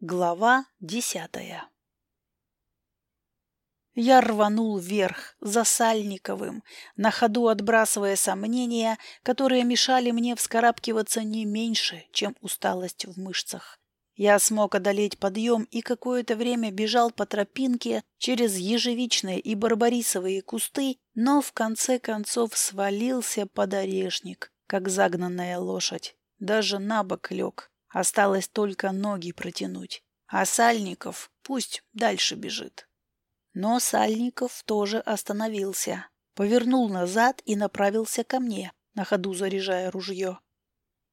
Глава десятая Я рванул вверх, за Сальниковым, на ходу отбрасывая сомнения, которые мешали мне вскарабкиваться не меньше, чем усталость в мышцах. Я смог одолеть подъем и какое-то время бежал по тропинке через ежевичные и барбарисовые кусты, но в конце концов свалился под орешник, как загнанная лошадь. Даже на бок лег, Осталось только ноги протянуть. А Сальников пусть дальше бежит. Но Сальников тоже остановился. Повернул назад и направился ко мне, на ходу заряжая ружье.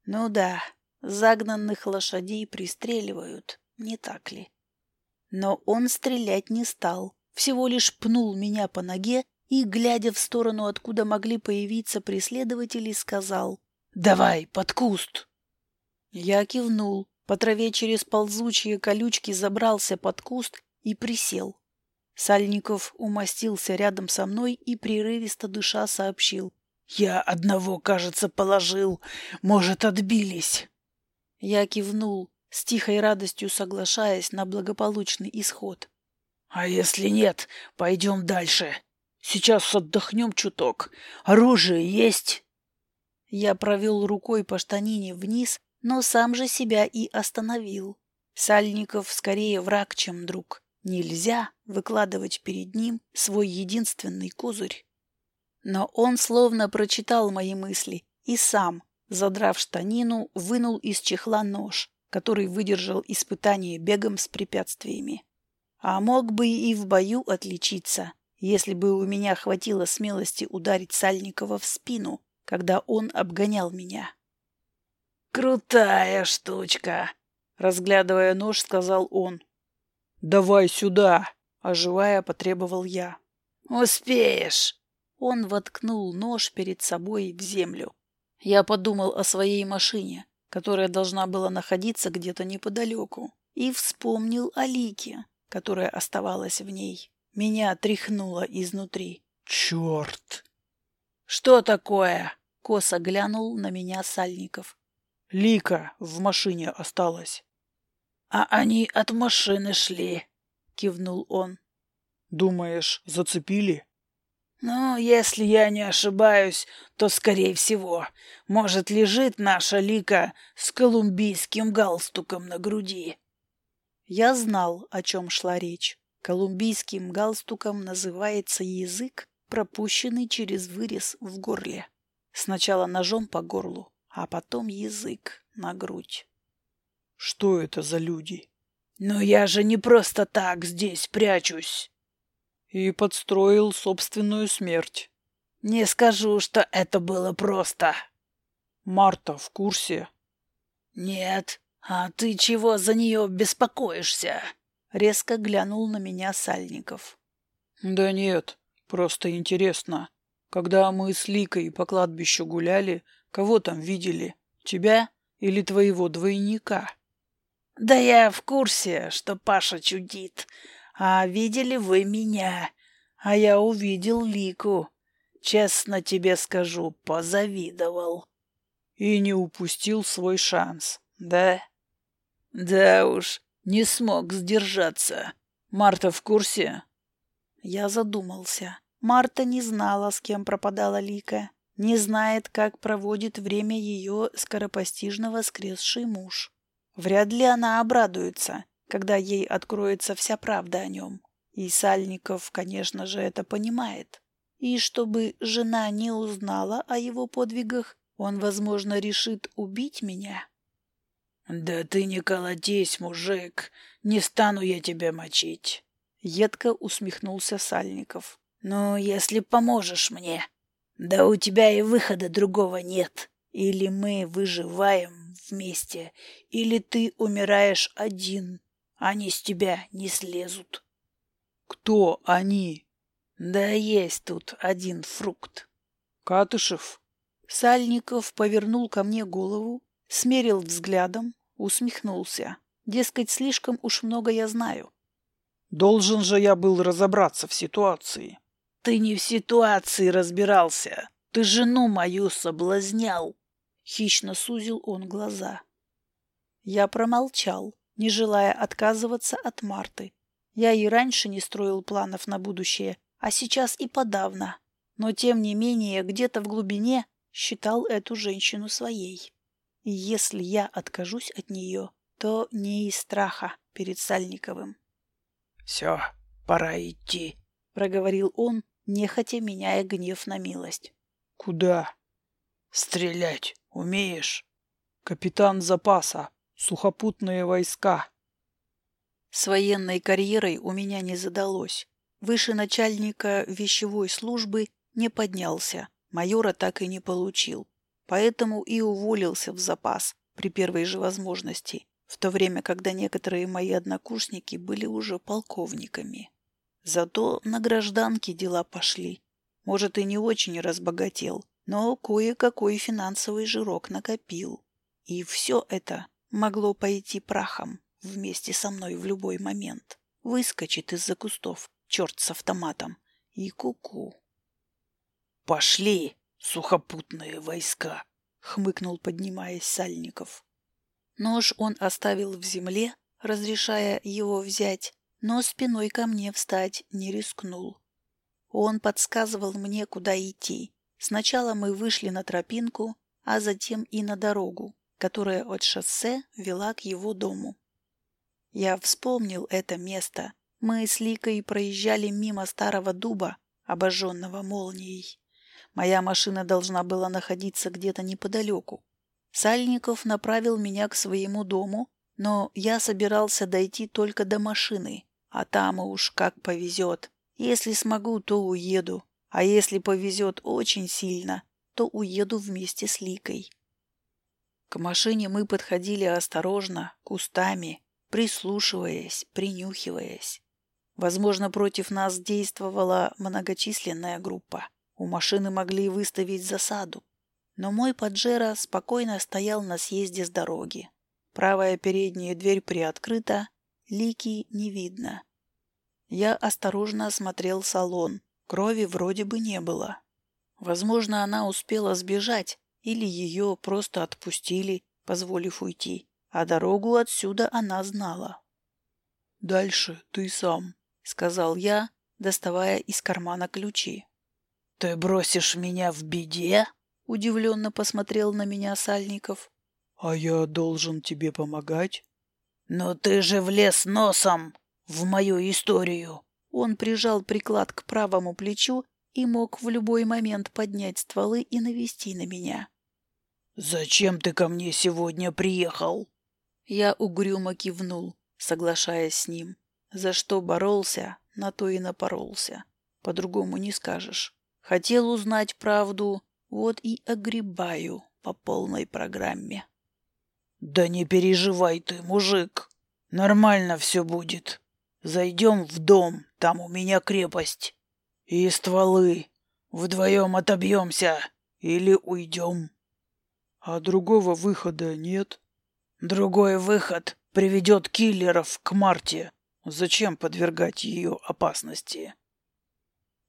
Ну да, загнанных лошадей пристреливают, не так ли? Но он стрелять не стал, всего лишь пнул меня по ноге и, глядя в сторону, откуда могли появиться преследователи, сказал «Давай, под куст!» Я кивнул, по траве через ползучие колючки забрался под куст и присел. Сальников умостился рядом со мной и прерывисто дыша сообщил. «Я одного, кажется, положил. Может, отбились?» Я кивнул, с тихой радостью соглашаясь на благополучный исход. «А если нет, пойдем дальше. Сейчас отдохнем чуток. Оружие есть?» Я провел рукой по штанине вниз но сам же себя и остановил. Сальников скорее враг, чем друг. Нельзя выкладывать перед ним свой единственный козырь. Но он словно прочитал мои мысли и сам, задрав штанину, вынул из чехла нож, который выдержал испытание бегом с препятствиями. А мог бы и в бою отличиться, если бы у меня хватило смелости ударить Сальникова в спину, когда он обгонял меня. «Крутая штучка!» — разглядывая нож, сказал он. «Давай сюда!» — оживая, потребовал я. «Успеешь!» Он воткнул нож перед собой в землю. Я подумал о своей машине, которая должна была находиться где-то неподалеку, и вспомнил о Лике, которая оставалась в ней. Меня тряхнуло изнутри. «Черт!» «Что такое?» — косо глянул на меня Сальников. Лика в машине осталась. — А они от машины шли, — кивнул он. — Думаешь, зацепили? — Ну, если я не ошибаюсь, то, скорее всего, может, лежит наша Лика с колумбийским галстуком на груди. Я знал, о чем шла речь. Колумбийским галстуком называется язык, пропущенный через вырез в горле. Сначала ножом по горлу, а потом язык на грудь. Что это за люди? Но я же не просто так здесь прячусь. И подстроил собственную смерть. Не скажу, что это было просто. Марта в курсе? Нет. А ты чего за нее беспокоишься? Резко глянул на меня Сальников. Да нет, просто интересно. Когда мы с Ликой по кладбищу гуляли, Кого там видели? Тебя или твоего двойника? Да я в курсе, что Паша чудит. А видели вы меня? А я увидел Лику. Честно тебе скажу, позавидовал. И не упустил свой шанс, да? Да уж, не смог сдержаться. Марта в курсе? Я задумался. Марта не знала, с кем пропадала Лика не знает, как проводит время ее скоропостижно воскресший муж. Вряд ли она обрадуется, когда ей откроется вся правда о нем. И Сальников, конечно же, это понимает. И чтобы жена не узнала о его подвигах, он, возможно, решит убить меня. «Да ты не колотись, мужик, не стану я тебя мочить», — едко усмехнулся Сальников. «Ну, если поможешь мне». Да у тебя и выхода другого нет. Или мы выживаем вместе, или ты умираешь один. Они с тебя не слезут. Кто они? Да есть тут один фрукт. Катышев? Сальников повернул ко мне голову, смерил взглядом, усмехнулся. Дескать, слишком уж много я знаю. Должен же я был разобраться в ситуации. Ты не в ситуации разбирался. Ты жену мою соблазнял. Хищно сузил он глаза. Я промолчал. не желая отказываться от Марты. Я и раньше не строил планов на будущее, а сейчас и подавно. Но, тем не менее, где-то в глубине считал эту женщину своей. И если я откажусь от нее, то не из страха перед Сальниковым. — Все, пора идти, — проговорил он, нехотя меняя гнев на милость. — Куда? — Стрелять умеешь? — Капитан запаса, сухопутные войска. С военной карьерой у меня не задалось. Выше начальника вещевой службы не поднялся, майора так и не получил. Поэтому и уволился в запас при первой же возможности, в то время, когда некоторые мои однокурсники были уже полковниками. Зато на гражданке дела пошли. Может, и не очень разбогател, но кое-какой финансовый жирок накопил. И все это могло пойти прахом вместе со мной в любой момент. Выскочит из-за кустов, черт с автоматом, и куку. -ку. «Пошли, сухопутные войска!» — хмыкнул, поднимаясь Сальников. Нож он оставил в земле, разрешая его взять, но спиной ко мне встать не рискнул. Он подсказывал мне, куда идти. Сначала мы вышли на тропинку, а затем и на дорогу, которая от шоссе вела к его дому. Я вспомнил это место. Мы с Ликой проезжали мимо старого дуба, обожженного молнией. Моя машина должна была находиться где-то неподалеку. Сальников направил меня к своему дому, но я собирался дойти только до машины, а там уж как повезет. Если смогу, то уеду. А если повезет очень сильно, то уеду вместе с Ликой. К машине мы подходили осторожно, кустами, прислушиваясь, принюхиваясь. Возможно, против нас действовала многочисленная группа. У машины могли выставить засаду. Но мой Паджеро спокойно стоял на съезде с дороги. Правая передняя дверь приоткрыта, Лики не видно. Я осторожно осмотрел салон. Крови вроде бы не было. Возможно, она успела сбежать, или ее просто отпустили, позволив уйти, а дорогу отсюда она знала. «Дальше ты сам», — сказал я, доставая из кармана ключи. «Ты бросишь меня в беде?» — удивленно посмотрел на меня Сальников. «А я должен тебе помогать?» «Но ты же влез носом в мою историю!» Он прижал приклад к правому плечу и мог в любой момент поднять стволы и навести на меня. «Зачем ты ко мне сегодня приехал?» Я угрюмо кивнул, соглашаясь с ним. За что боролся, на то и напоролся. По-другому не скажешь. Хотел узнать правду, вот и огребаю по полной программе. Да не переживай ты, мужик. Нормально все будет. Зайдем в дом, там у меня крепость. И стволы. Вдвоем отобьемся или уйдем. А другого выхода нет? Другой выход приведет киллеров к Марте. Зачем подвергать ее опасности?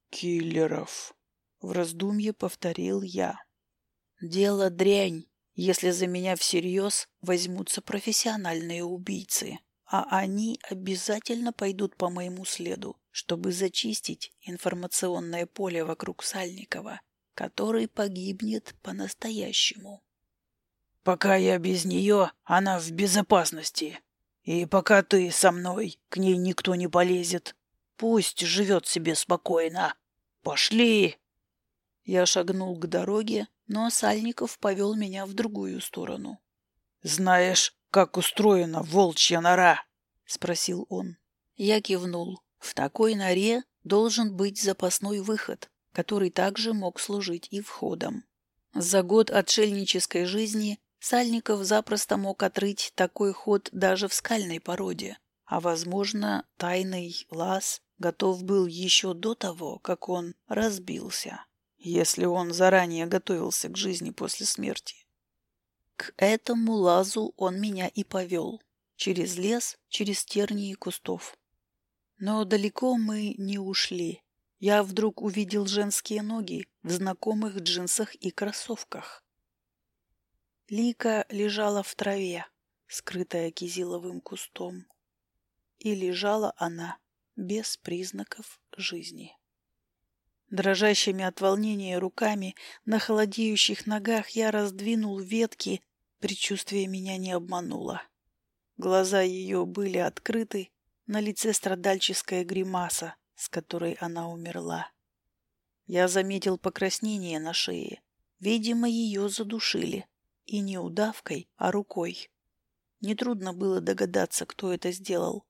Киллеров. В раздумье повторил я. Дело дрянь, если за меня всерьез возьмутся профессиональные убийцы, а они обязательно пойдут по моему следу, чтобы зачистить информационное поле вокруг Сальникова, который погибнет по-настоящему. Пока я без нее, она в безопасности. И пока ты со мной, к ней никто не полезет. Пусть живет себе спокойно. Пошли!» Я шагнул к дороге, но Сальников повел меня в другую сторону. «Знаешь, как устроена волчья нора?» — спросил он. Я кивнул. В такой норе должен быть запасной выход, который также мог служить и входом. За год отшельнической жизни Сальников запросто мог отрыть такой ход даже в скальной породе, а, возможно, тайный лаз готов был еще до того, как он разбился если он заранее готовился к жизни после смерти. К этому лазу он меня и повел. Через лес, через тернии кустов. Но далеко мы не ушли. Я вдруг увидел женские ноги в знакомых джинсах и кроссовках. Лика лежала в траве. скрытая кизиловым кустом. И лежала она без признаков жизни. Дрожащими от волнения руками на холодеющих ногах я раздвинул ветки, предчувствие меня не обмануло. Глаза ее были открыты, на лице страдальческая гримаса, с которой она умерла. Я заметил покраснение на шее. Видимо, ее задушили. И не удавкой, а рукой. Нетрудно было догадаться, кто это сделал.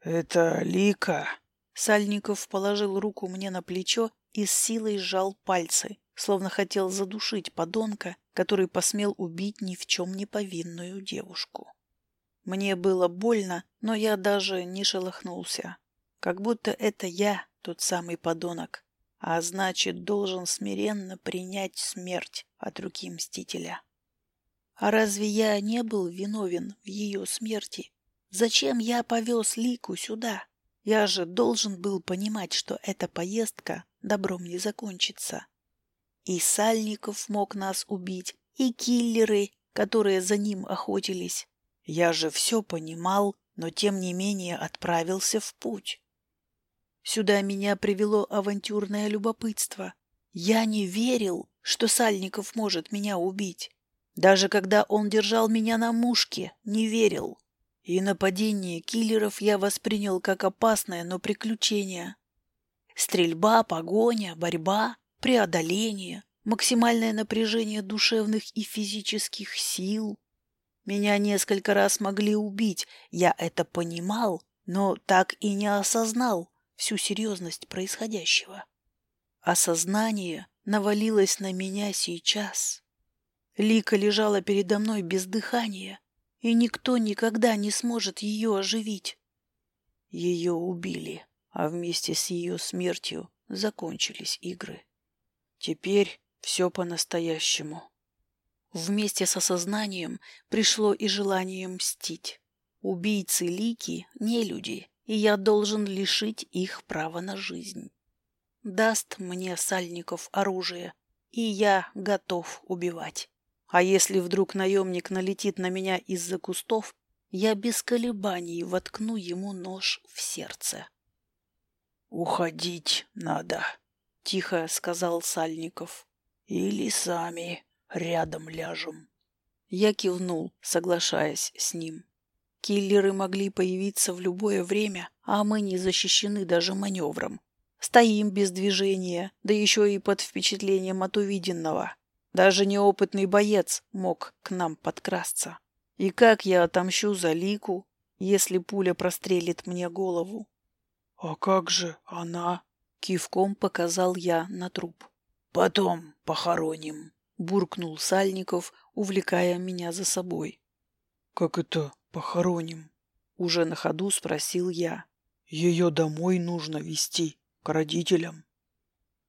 «Это Лика!» Сальников положил руку мне на плечо и с силой сжал пальцы, словно хотел задушить подонка, который посмел убить ни в чем не повинную девушку. Мне было больно, но я даже не шелохнулся. Как будто это я, тот самый подонок, а значит, должен смиренно принять смерть от руки Мстителя. А разве я не был виновен в ее смерти? Зачем я повез Лику сюда? Я же должен был понимать, что эта поездка добром не закончится. И Сальников мог нас убить, и киллеры, которые за ним охотились. Я же все понимал, но тем не менее отправился в путь. Сюда меня привело авантюрное любопытство. Я не верил, что Сальников может меня убить. Даже когда он держал меня на мушке, не верил. И нападение киллеров я воспринял как опасное, но приключение. Стрельба, погоня, борьба, преодоление, максимальное напряжение душевных и физических сил. Меня несколько раз могли убить, я это понимал, но так и не осознал всю серьезность происходящего. Осознание навалилось на меня сейчас. Лика лежала передо мной без дыхания, и никто никогда не сможет ее оживить. Ее убили, а вместе с ее смертью закончились игры. Теперь все по-настоящему. Вместе с осознанием пришло и желание мстить. Убийцы Лики — не люди, и я должен лишить их права на жизнь. Даст мне Сальников оружие, и я готов убивать. А если вдруг наемник налетит на меня из-за кустов, я без колебаний воткну ему нож в сердце. «Уходить надо», — тихо сказал Сальников. «Или сами рядом ляжем». Я кивнул, соглашаясь с ним. Киллеры могли появиться в любое время, а мы не защищены даже маневром. Стоим без движения, да еще и под впечатлением от увиденного. Даже неопытный боец мог к нам подкрасться. И как я отомщу за Лику, если пуля прострелит мне голову? — А как же она? — кивком показал я на труп. — Потом похороним буркнул Сальников, увлекая меня за собой. «Как это похороним?» Уже на ходу спросил я. «Ее домой нужно вести к родителям».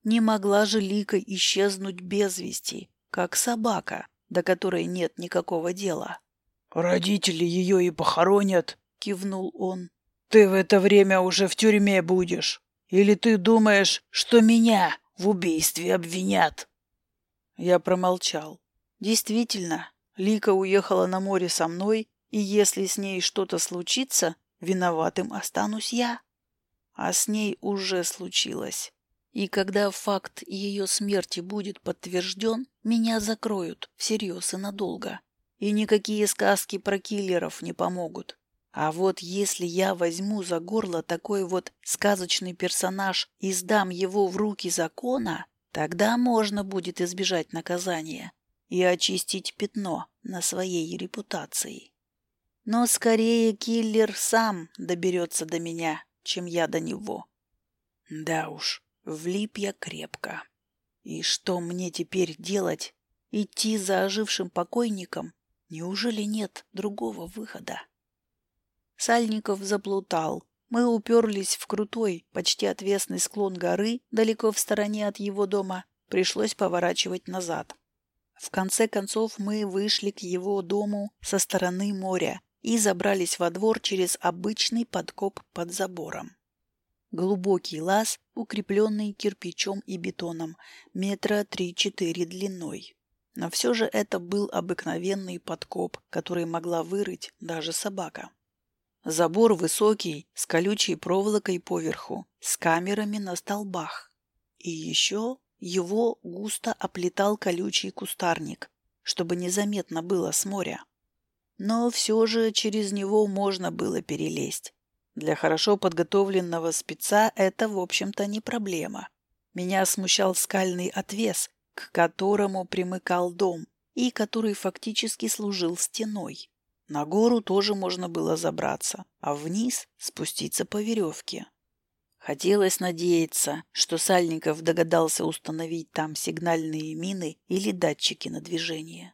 Не могла же Лика исчезнуть без вести, как собака, до которой нет никакого дела. «Родители ее и похоронят», — кивнул он. «Ты в это время уже в тюрьме будешь. Или ты думаешь, что меня в убийстве обвинят?» Я промолчал. Действительно, Лика уехала на море со мной, и если с ней что-то случится, виноватым останусь я. А с ней уже случилось. И когда факт ее смерти будет подтвержден, меня закроют всерьез и надолго. И никакие сказки про киллеров не помогут. А вот если я возьму за горло такой вот сказочный персонаж и сдам его в руки закона, Тогда можно будет избежать наказания и очистить пятно на своей репутации. Но скорее киллер сам доберется до меня, чем я до него. Да уж, влип я крепко. И что мне теперь делать? Идти за ожившим покойником? Неужели нет другого выхода? Сальников заплутал, мы уперлись в крутой, почти отвесный склон горы, далеко в стороне от его дома. Пришлось поворачивать назад. В конце концов мы вышли к его дому со стороны моря и забрались во двор через обычный подкоп под забором. Глубокий лаз, укрепленный кирпичом и бетоном, метра три-четыре длиной. Но все же это был обыкновенный подкоп, который могла вырыть даже собака. Забор высокий, с колючей проволокой поверху, с камерами на столбах. И еще его густо оплетал колючий кустарник, чтобы незаметно было с моря. Но все же через него можно было перелезть. Для хорошо подготовленного спеца это, в общем-то, не проблема. Меня смущал скальный отвес, к которому примыкал дом, и который фактически служил стеной. На гору тоже можно было забраться, а вниз спуститься по веревке. Хотелось надеяться, что Сальников догадался установить там сигнальные мины или датчики на движение.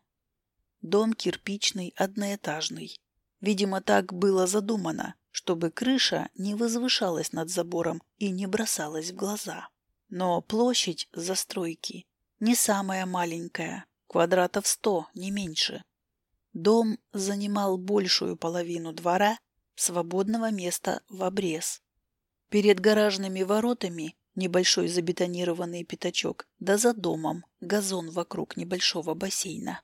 Дом кирпичный, одноэтажный. Видимо, так было задумано, чтобы крыша не возвышалась над забором и не бросалась в глаза. Но площадь застройки не самая маленькая, квадратов сто, не меньше. Дом занимал большую половину двора, свободного места в обрез. Перед гаражными воротами небольшой забетонированный пятачок, да за домом газон вокруг небольшого бассейна.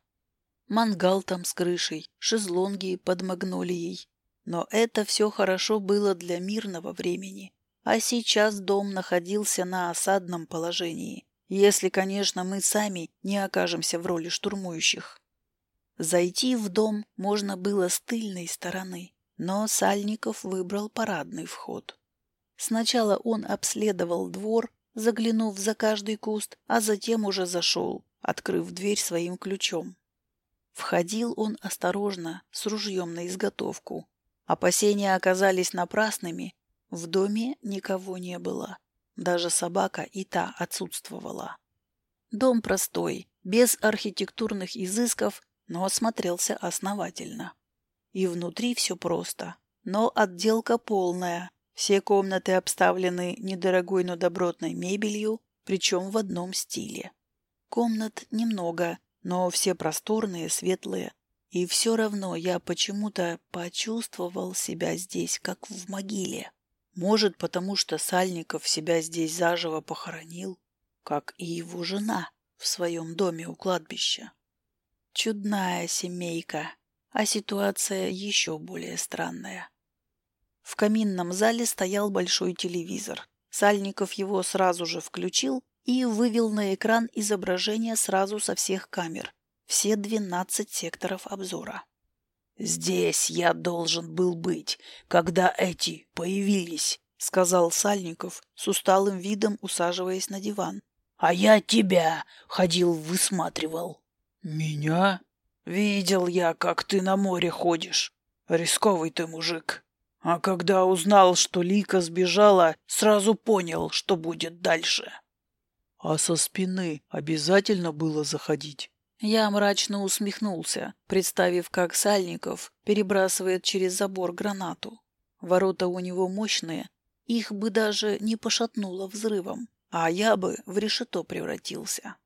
Мангал там с крышей, шезлонги под магнолией. Но это все хорошо было для мирного времени. А сейчас дом находился на осадном положении, если, конечно, мы сами не окажемся в роли штурмующих. Зайти в дом можно было с тыльной стороны, но Сальников выбрал парадный вход. Сначала он обследовал двор, заглянув за каждый куст, а затем уже зашел, открыв дверь своим ключом. Входил он осторожно, с ружьем на изготовку. Опасения оказались напрасными. В доме никого не было. Даже собака и та отсутствовала. Дом простой, без архитектурных изысков, но осмотрелся основательно. И внутри все просто, но отделка полная. Все комнаты обставлены недорогой, но добротной мебелью, причем в одном стиле. Комнат немного, но все просторные, светлые. И все равно я почему-то почувствовал себя здесь, как в могиле. Может, потому что Сальников себя здесь заживо похоронил, как и его жена в своем доме у кладбища. Чудная семейка, а ситуация еще более странная. В каминном зале стоял большой телевизор. Сальников его сразу же включил и вывел на экран изображение сразу со всех камер. Все двенадцать секторов обзора. «Здесь я должен был быть, когда эти появились», — сказал Сальников с усталым видом, усаживаясь на диван. «А я тебя ходил высматривал». «Меня? Видел я, как ты на море ходишь. Рисковый ты мужик. А когда узнал, что Лика сбежала, сразу понял, что будет дальше». «А со спины обязательно было заходить?» Я мрачно усмехнулся, представив, как Сальников перебрасывает через забор гранату. Ворота у него мощные, их бы даже не пошатнуло взрывом, а я бы в решето превратился.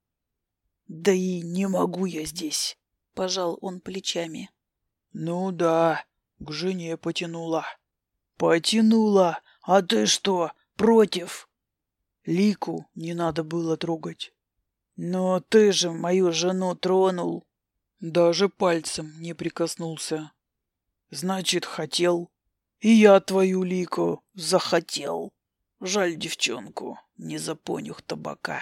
«Да и не могу я здесь», — пожал он плечами. «Ну да, к жене потянула». «Потянула? А ты что, против?» Лику не надо было трогать. «Но ты же мою жену тронул». Даже пальцем не прикоснулся. «Значит, хотел. И я твою Лику захотел. Жаль девчонку, не запонюх табака».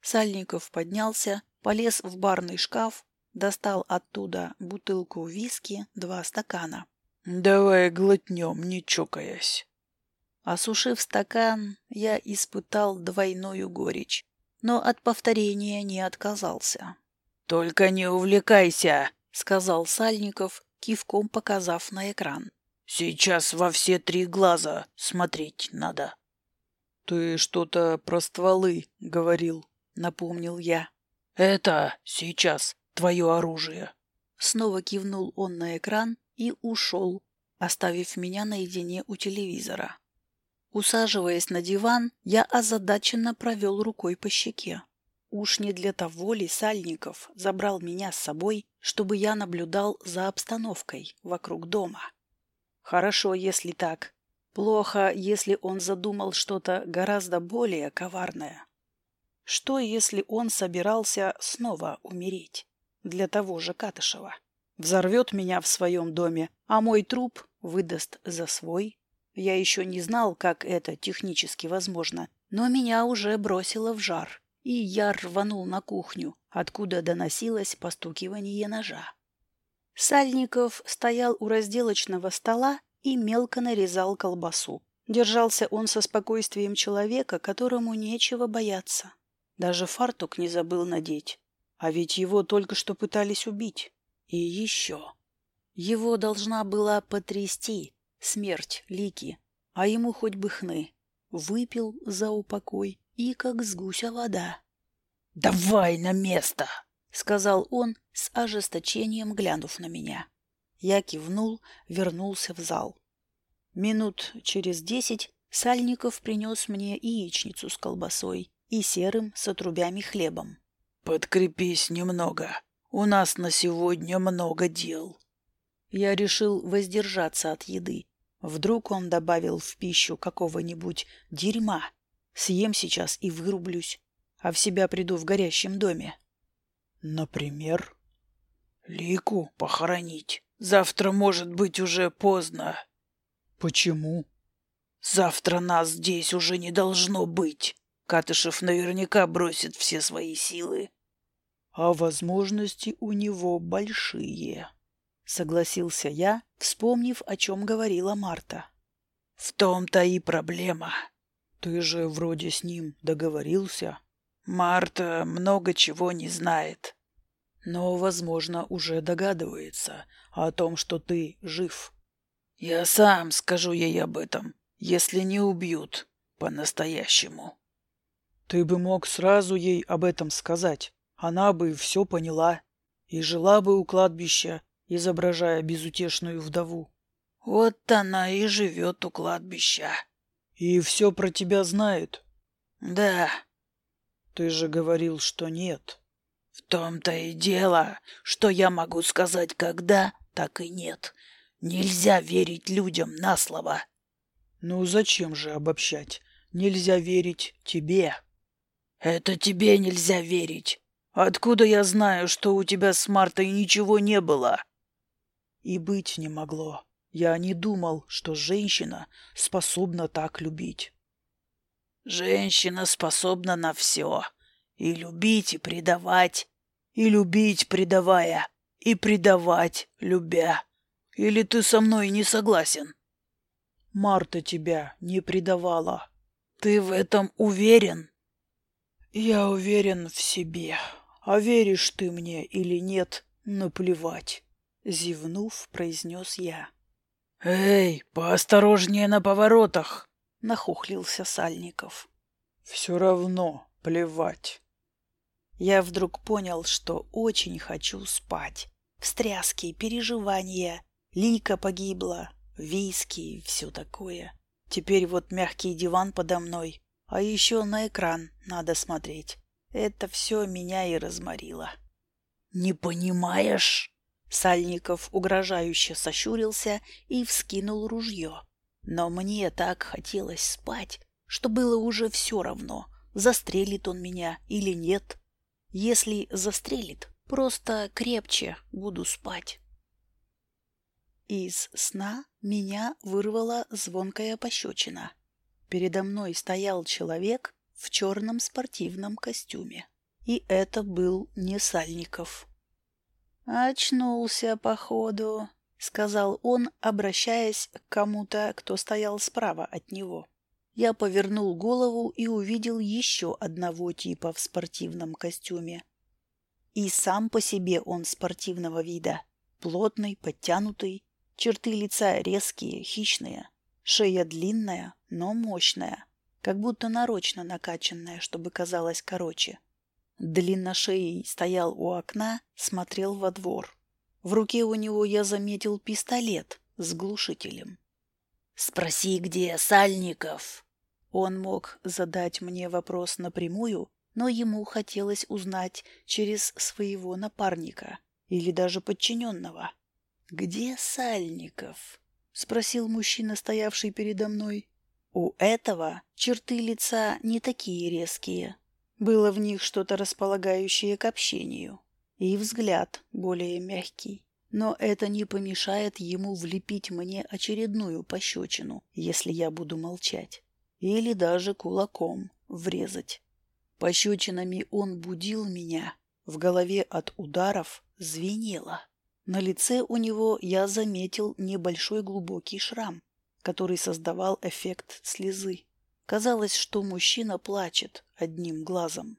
Сальников поднялся, полез в барный шкаф, достал оттуда бутылку виски, два стакана. «Давай глотнем, не чокаясь». Осушив стакан, я испытал двойную горечь, но от повторения не отказался. «Только не увлекайся», — сказал Сальников, кивком показав на экран. «Сейчас во все три глаза смотреть надо». «Ты что-то про стволы говорил», — напомнил я. «Это сейчас твое оружие». Снова кивнул он на экран и ушел, оставив меня наедине у телевизора. Усаживаясь на диван, я озадаченно провел рукой по щеке. Уж не для того ли Сальников забрал меня с собой, чтобы я наблюдал за обстановкой вокруг дома? Хорошо, если так. Плохо, если он задумал что-то гораздо более коварное. Что, если он собирался снова умереть? Для того же Катышева. Взорвет меня в своем доме, а мой труп выдаст за свой. Я еще не знал, как это технически возможно, но меня уже бросило в жар, и я рванул на кухню, откуда доносилось постукивание ножа. Сальников стоял у разделочного стола и мелко нарезал колбасу. Держался он со спокойствием человека, которому нечего бояться. Даже фартук не забыл надеть. А ведь его только что пытались убить. И еще. Его должна была потрясти смерть Лики, а ему хоть бы хны. Выпил за упокой и как с гуся вода. «Давай на место!» — сказал он с ожесточением, глянув на меня. Я кивнул, вернулся в зал. Минут через десять Сальников принес мне яичницу с колбасой и серым с отрубями хлебом. «Подкрепись немного. У нас на сегодня много дел». Я решил воздержаться от еды. Вдруг он добавил в пищу какого-нибудь дерьма. Съем сейчас и вырублюсь, а в себя приду в горящем доме. Например? Лику похоронить. Завтра может быть уже поздно. Почему? Завтра нас здесь уже не должно быть. Катышев наверняка бросит все свои силы. А возможности у него большие, согласился я, вспомнив, о чем говорила Марта. В том-то и проблема. Ты же вроде с ним договорился. Марта много чего не знает. Но, возможно, уже догадывается о том, что ты жив. Я сам скажу ей об этом, если не убьют по-настоящему. Ты бы мог сразу ей об этом сказать. Она бы все поняла и жила бы у кладбища, изображая безутешную вдову. Вот она и живет у кладбища. И все про тебя знает. Да, ты же говорил, что нет. В том-то и дело, что я могу сказать когда, так и нет. Нельзя верить людям на слово. Ну зачем же обобщать? Нельзя верить тебе. Это тебе нельзя верить. Откуда я знаю, что у тебя с Мартой ничего не было? И быть не могло. Я не думал, что женщина способна так любить. Женщина способна на все. И любить, и предавать. И любить, предавая. И предавать, любя. Или ты со мной не согласен? Марта тебя не предавала. Ты в этом уверен? Я уверен в себе. А веришь ты мне или нет, наплевать. Зевнув, произнес я. «Эй, поосторожнее на поворотах!» — нахохлился Сальников. «Все равно плевать». Я вдруг понял, что очень хочу спать. Встряски, переживания. Лика погибла, виски, все такое. Теперь вот мягкий диван подо мной, а еще на экран надо смотреть. Это все меня и разморило. «Не понимаешь?» Сальников угрожающе сощурился и вскинул ружье. Но мне так хотелось спать, что было уже все равно, застрелит он меня или нет. Если застрелит, просто крепче буду спать. Из сна меня вырвала звонкая пощечина. Передо мной стоял человек в черном спортивном костюме. И это был не Сальников. «Очнулся, походу», — сказал он, обращаясь к кому-то, кто стоял справа от него. Я повернул голову и увидел еще одного типа в спортивном костюме. И сам по себе он спортивного вида. Плотный, подтянутый, черты лица резкие, хищные, шея длинная, но мощная, как будто нарочно накачанная, чтобы казалось короче. Длинношеей стоял у окна, смотрел во двор. В руке у него я заметил пистолет с глушителем. «Спроси, где Сальников?» Он мог задать мне вопрос напрямую, но ему хотелось узнать через своего напарника или даже подчиненного. «Где Сальников?» — спросил мужчина, стоявший передо мной. У этого черты лица не такие резкие, Было в них что-то располагающее к общению. И взгляд более мягкий. Но это не помешает ему влепить мне очередную пощечину, если я буду молчать. Или даже кулаком врезать. Пощечинами он будил меня. В голове от ударов звенело. На лице у него я заметил небольшой глубокий шрам, который создавал эффект слезы. Казалось, что мужчина плачет одним глазом.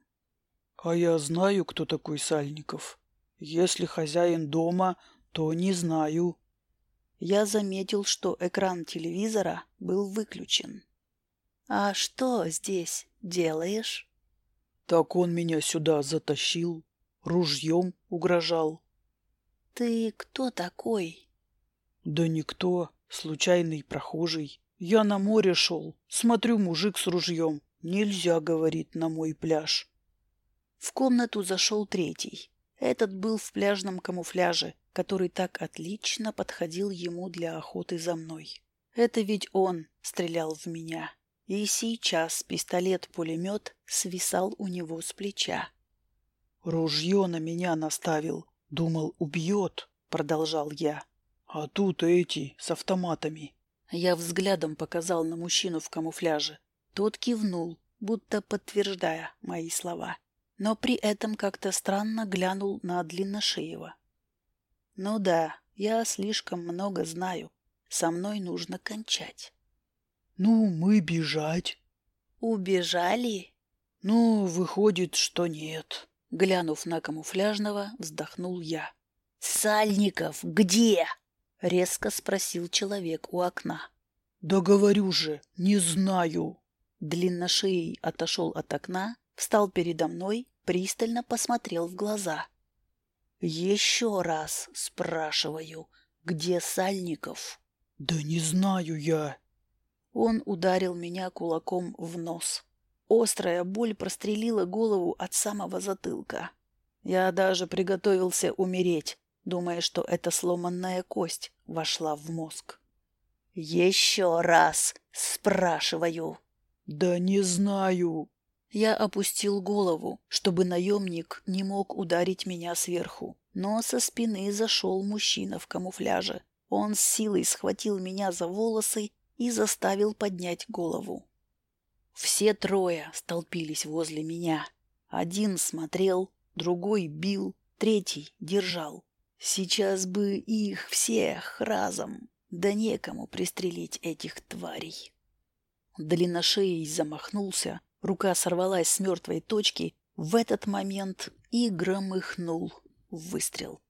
«А я знаю, кто такой Сальников. Если хозяин дома, то не знаю». Я заметил, что экран телевизора был выключен. «А что здесь делаешь?» «Так он меня сюда затащил, ружьем угрожал». «Ты кто такой?» «Да никто, случайный прохожий. Я на море шел, смотрю, мужик с ружьем. Нельзя, говорит, на мой пляж». В комнату зашел третий. Этот был в пляжном камуфляже, который так отлично подходил ему для охоты за мной. Это ведь он стрелял в меня. И сейчас пистолет-пулемет свисал у него с плеча. «Ружье на меня наставил. Думал, убьет», — продолжал я. «А тут эти с автоматами». Я взглядом показал на мужчину в камуфляже. Тот кивнул, будто подтверждая мои слова. Но при этом как-то странно глянул на Длинношеева. «Ну да, я слишком много знаю. Со мной нужно кончать». «Ну, мы бежать». «Убежали?» «Ну, выходит, что нет». Глянув на камуфляжного, вздохнул я. «Сальников где?» — резко спросил человек у окна. «Да говорю же, не знаю». Длинношеей отошел от окна, встал передо мной, пристально посмотрел в глаза. «Еще раз спрашиваю, где Сальников?» «Да не знаю я». Он ударил меня кулаком в нос. Острая боль прострелила голову от самого затылка. Я даже приготовился умереть, думая, что эта сломанная кость вошла в мозг. «Еще раз спрашиваю!» «Да не знаю!» Я опустил голову, чтобы наемник не мог ударить меня сверху. Но со спины зашел мужчина в камуфляже. Он с силой схватил меня за волосы и заставил поднять голову. Все трое столпились возле меня. Один смотрел, другой бил, третий держал. Сейчас бы их всех разом, да некому пристрелить этих тварей. Длинношеей замахнулся, рука сорвалась с мертвой точки в этот момент и громыхнул выстрел.